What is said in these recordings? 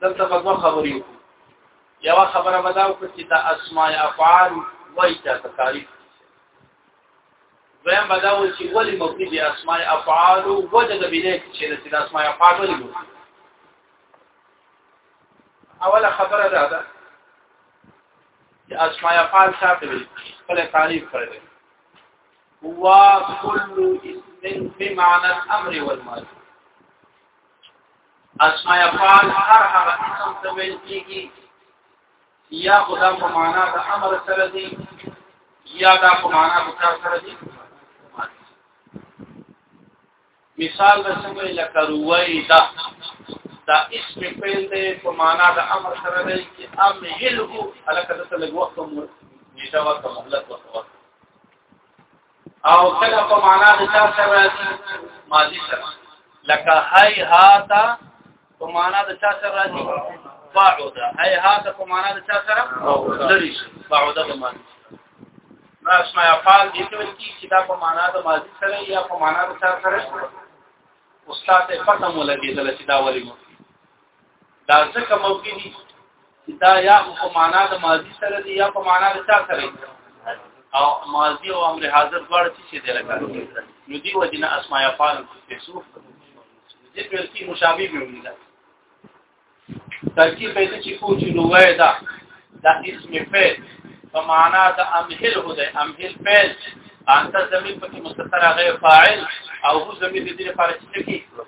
دلته په دوه خبرې وکړو یو خبره به دا وکړو چې د اسماء افعال وایي چې تعریف دویم به دا و چې ولې مبني د اسماء افعال او وجد بنه چې د اسماء افعال ولې مبني اوله خبره دا ده چې اسماء افعال څه دي خپل تعریف کړل هو كل اسم بمعنى الامر والماضي اسماء افعال هر هغه اسم ته ویل کیږي یا خدا په معنا د امر سره دی یا دا په معنا د کار سره دی مثال د څنګه لکه روای دا دا اسم فعل دی په معنا د امر سره دی چې ام یلو الکه د لګ وخت مو نیټه وخت مهلت وخت او کله په معنا د چا سره راځي ماضي سره لکه هاي هاتا په معنا د چا سره راځي فاعودا هاي هاتا په معنا د چا سره لري فاعودا د ماضي نو اسماء افعال دې ته وایي چې دا په معنا د ماضي سره یا په معنا د چا سره استاد پته مو لګیدل چې دا ولې مو دا ځکه ممکن دي چې دا یا په معنا د ماضي سره دی یا په معنا د چا سره او ماضي او امر حاضر دواړه څه دي لکه نو دی وجنه اسماء افعال په سوف دې په کې مشابه به وي ترکیب به چې کوچ نو وای دا دا اسم فعل په معنا د امهل هو ده امهل فعل انت زمين پکې مستتر غیر فاعل او هو زمين دې لپاره چې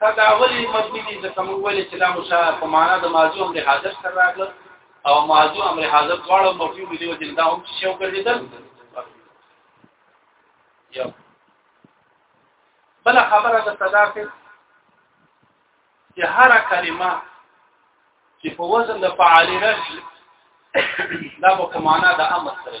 دا اولی مبني دي ځکه موږ ویل چې دا مشا په معنا د ماضي امر حاضر سره راغله او ماضي امر حاضر دواړه مفعول دي او دا هم څه یو ګرځیدل یو بل خبره د تدافع چې هر کلمه چې په وزن د فعال راشي دا په معنا د امر سره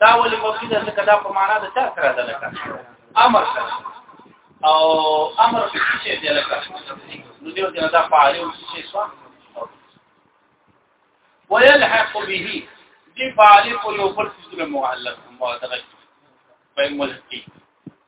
دا ولې مفید ده ځکه دا په معنا د چا سره ده لکه امر سره او امر څه دی لکه نو دیو جنا دا فعال او څه شي سوا ويلحق به دی فعال په یو پر څه معلق مواضعه په ملکی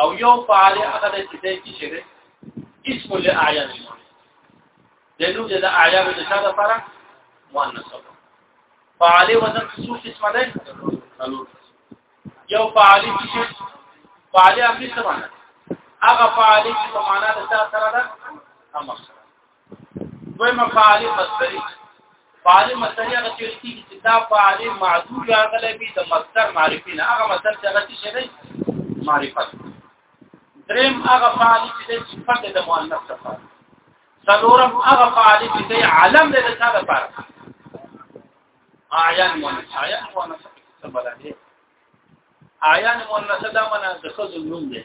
او یو فعال هغه د چې دی کې شوی اسم له اعیان د نو د اعیان د څه لپاره مؤنث فعال وزن څو قسمه ده یو فعال چې فعال هغه څه معنی هغه فعال چې په معنا د څه سره ده امر دویمه فعال مصدری فعال مصدری هغه چې لکه چې دا فعال معذور راغلی وي د مصدر معرفي نه هغه مصدر چې هغه څه دی معرفت دریم هغه فعال چې د صفت د مؤنث څخه څلورم هغه فعال چې د علم د څه لپاره اعیان مؤنث اعیان مؤنث څه بلل دي اعیان مؤنث دا معنی د خزو نوم دی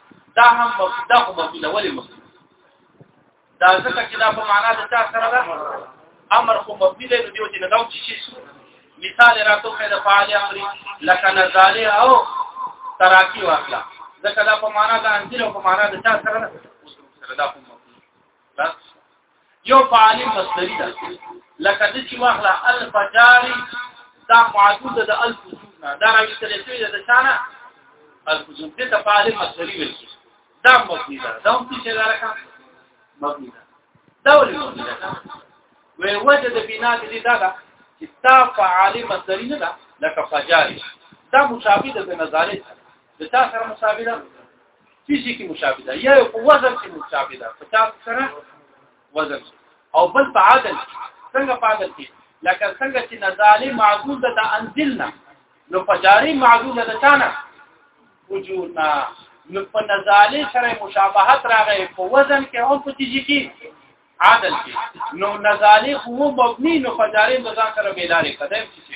دا هم مبدا خو مبدا ولې مبدا دا ځکه چې دا په معنا د چا سره ده امر خو مبني دی نو دیو چې نه دا چې شي مثال راتو خې د فعال امر لکه نزاله او تراکی واخلا ځکه دا په معنا د انځل او په معنا د چا سره ده سره دا کوم یو فعالی مصدری ده لکه د چې واخله الفجاری دا معدود ده د الفجور نه دا راوي تل شوی ده د شانه الفجور دې ته فعالی مصدری ویل شي دا مبني ده دا هم څه ده لکه مبني ده دا ولې مبني ده وی وجه د بنا دې دا ده چې تا فعالی مصدری نه ده لکه فجاری دا مشابه ده د نظارې ده د تا سره مشابه ده فزي کې مشابه ده یا په وزن کې مشابه ده په تاسو سره وزن او بل په عادل څنګه په عادل کې لکه څنګه چې نزالي معدود ده انزلنا نو په جاري معدود ده تانا وجودنا نو په نزالي سره مشابهت راغی په وزن کې او په تیږي کې عادل کې نو نزالي هو مبني نو په جاري مزان سره ملاري قدم کې شي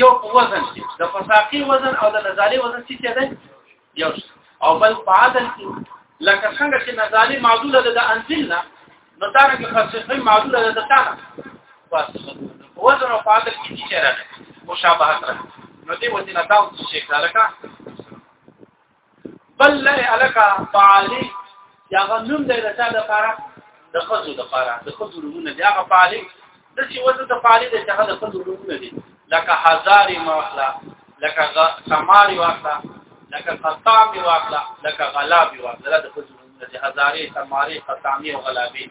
یو په وزن کې د فساقي وزن او د نزالي وزن څه څه دی یو او بل په عدل کې لکه څنګه چې نزالي معدوله ده د انزل نه نو دا رنګ فساقي معدوله ده د تانه بس وزن او په عدل کې څه راځي مشابهت راځي نو دې وځي نه تاسو څه ښه لکه بل لري الکا فعالی یا غنوم دی د چا د پاره د خزو د پاره د خزو نمونه دی هغه فعالی د چې وزن د فعالی د هغه د خزو نمونه دی لکه هزار ماخلا لکه سمار واخلا لکه قطام واخلا لکه غلاب واخلا د خزو نمونه دی هزارې سمارې قطامي او غلابي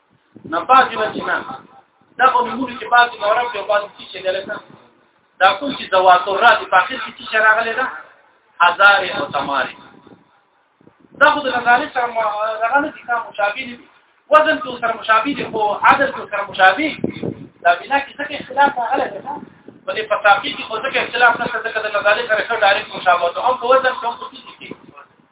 نه پاتې و چې نه دا په موږ کې پاتې نو رب یو پاتې چې دلته دا کوم چې زوات الرات په اخر کې چې راغلی دا هزار او تماري دا خو د غالي سره هغه نه دي کوم مشابه دي وزن کو سره مشابه دي خو عدد کو سره مشابه دا بنا کې څه اختلاف راغلی دا په دې پتاقي کې خو څه اختلاف نشته ځکه د غالي سره ډایرکټ مشابه او هم وزن کوم څه دي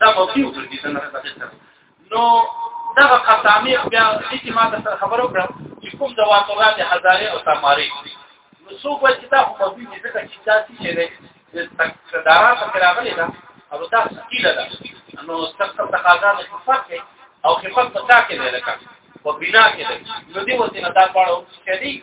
دا موضوع وګورئ چې څنګه تاسو نو دا قسامي بیا چې ما د خبرو کړ چې کوم د واقعات هزارې او تمارې نو څو په چې دا په دې کې څه چې تاسو چې د تکرارات کراغلي دا او دا سکیله ده نو ستاسو تقاضا نه خفت کې او خفت پتا کې نه لکه په بنا کې ده نو دې وته نه دا پړو چې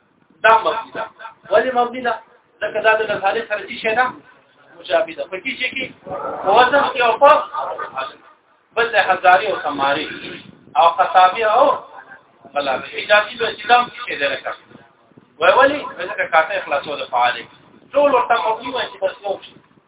دا مبني ده ولی مبني ده ځکه دا د غزالې سره چې شي ده مشابه ده په کې شي کې وزن کې او په بل هزاري او سماري او خطابي او بلا اجازي به اسلام کې شي ده لکه وای ولی ځکه کاته اخلاصو ده فعال ټول ورته مبني وای چې بس یو شي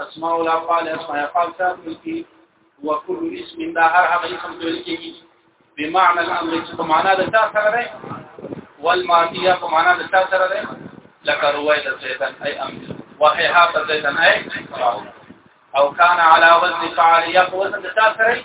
اسماء الافعال اسماء افعال ساتل کی وکل اسم دا هر هغه اسم ته لیکي بمعنى الامر چې په معنا د تا سره ده والماضيه په معنا د تا سره ده لکه روایت زیدن ای امر وهي هات زیدن ای او كان على وزن فعل يقوى د تا سره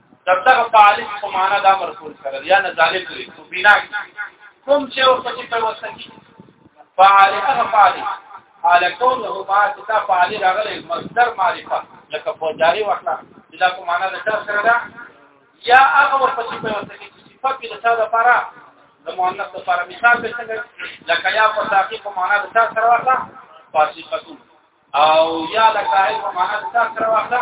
دغه فعالي په معنا دا مرکول کړل یا نه ظالم دی په بنا کوم چې او پکې په وسکی فعالي هغه فعالي حال کونه ما چې دا فعالي راغلی مصدر معرفه لکه په جاری وخت دا په معنا د څه سره ده یا هغه ور پکې په وسکی چې صفات د څه لپاره د مؤنث لپاره مثال به څنګه لکه یا په تاقي په معنا د څه سره واخلا فاصفتون او یا لکه په معنا د څه سره واخلا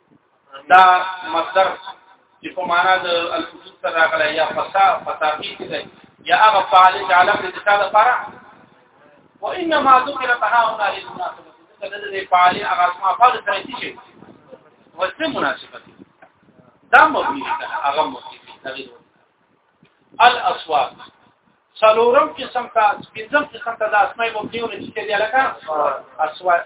دا مصدر چې په معنا د الفجور سره راغلی یا فتا فتاقی دی یا هغه فعال چې علم د څه لپاره و انما ذکر تهاونا للمناسبه کله دې فعال هغه اسما فعال سره شي وسه مناسبه دا مبني ده هغه مبني ده الاصوات څلورم قسم ته پنځم قسم ته د اسماء مبني ورته دي لکه اصوات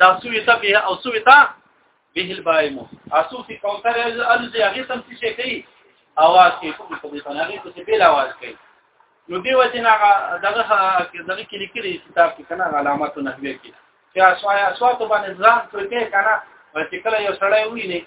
دا سوی ته به او سوی ته به البائم اسو فی کوثر الذی هغه تم څه شي کوي اواز کوي کوم په دې باندې هغه څه بیل اواز کوي نو دی وجه نه دغه دغه کې لیکلي کتاب کې کنه علامات نحوی کې چې اسوا اسوا ته باندې ځان کوي کنه چې کله یو سړی ویني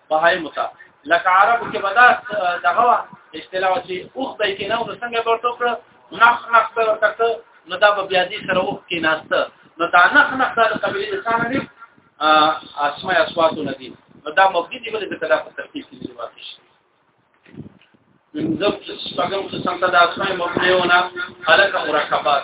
بهای متا لکه عربو کې بدا دغه اصطلاح چې اوخ به کې نه نو څنګه ورته کړ نخ نخ به ورته کړ نو دا به بیا دې سره اوخ کې ناشته نو دا نخ نخ د قبلي انسان دی اسماء اصوات نه دي نو دا مبني دی ولې د کلا په ترتیب کې دی واقع شي منځب څنګه چې څنګه د اسماء مبنيونه خلق مرکبات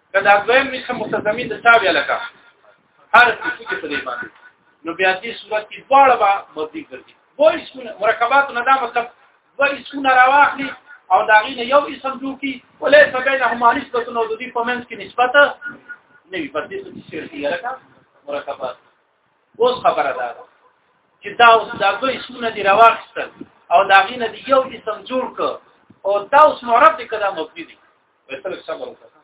کله دویم مثل متضمن د تابع لکه هر څه کې په دې باندې نو بیا دې صورت کې دواړه به مبدي ګرځي وای سونه مرکبات نه دا مطلب وای سونه راواخلي او دا غي نه یو اسم جوړ کی ولې سبینهما نسبت نو د دې په منځ کې نسبت نه وي پر دې څه چې شرط یې لکه مرکبات اوس خبره ده چې دا اوس دا دوی سونه دی راوخستل او دا غینه دی یو اسم جوړ ک او دا اوس معرب دی کدا مبني دی وسل صبر وکړه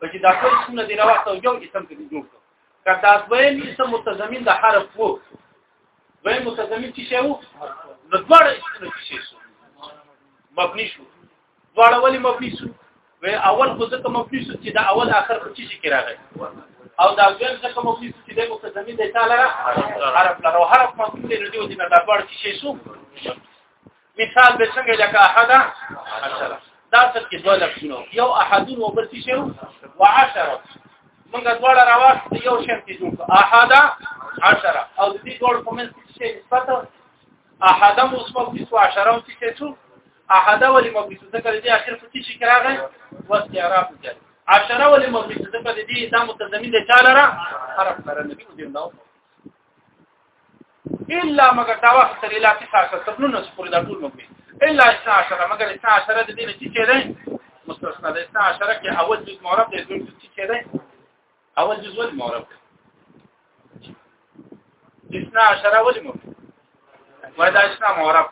په چې دا ټول څونه دی راوته یو اسم کې جوړ کړ کدا دویم اسم متضمن د حرف وو دویم متضمن چې شی وو نو دواړه اسمونه چې شی شو مبني شو دواړه ولی مبني شو و اول خو ځکه مبني شو چې دا اول اخر خو چې شي کې راغی او دا دویم ځکه مبني شو چې د متضمن د تعالی حرف لرو حرف مبني دی نو دی د دواړه چې شی شو مثال به څنګه لکه احد عشره دا څه کې دوه لفظونه یو احدون او بل څه و عشره موږ دواړه راوښت یو شی کې جوړ احد عشره او دې ډول کومه څه نسبت احد مصبوب دي او عشره او څه څه احد ولې مبني څه کړی دی اخر په څه کې راغی وست اعراب دی عشره ولې مبني څه کړی دی دا متضمن دی چاله را حرف سره نبی دې نو الا مگر دا وخت تر الا 19 تر 19 پورې دا ټول مګوي الا 12 مگر 12 د دې نه چې ده مستثنا ده 12 کې اول جز معرب ده دویم جز چې ده اول جز ول معرب ده 12 ول معرب وای دا اسلام معرب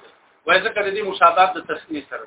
وای ځکه د دې مشابهت د تسنیه سره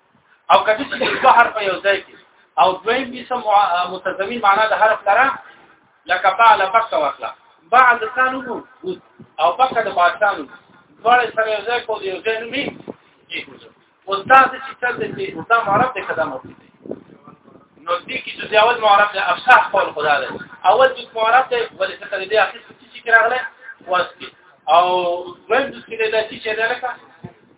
او کدی چې د بحر په یو ځای کې او دویم به سم متضمن معنا د حرف لره لکه بعل بکه واخلا بعل د ثانو او بکه د باثانو دواړه سره یو ځای کو دی یو ځای نومي او تاسو چې تل دې او دا معرب دې قدم وکړي نو دې کې چې اول معرب د افصح قول خدا ده اول چې معرب دې ولې څه دې اخر چې چې راغله واسطه او دویم د سکیلې د چې ده لکه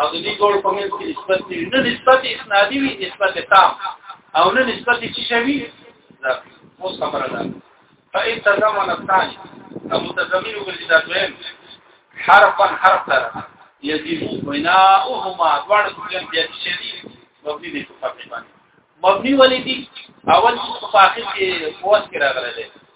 او د دې ټول په منځ کې نسبت دی نه نسبت اسنادي وي نسبت تام او نه نسبت چې شوی دا اوس خبره ده فإن تضمن الثاني المتضمن وګرځي دا دویم حرفا حرف سره يجب بناؤهما دوړ کوم بیا شری مبني دي په فتح باندې مبني ولې دي اول په اخر کې قوت کې راغلي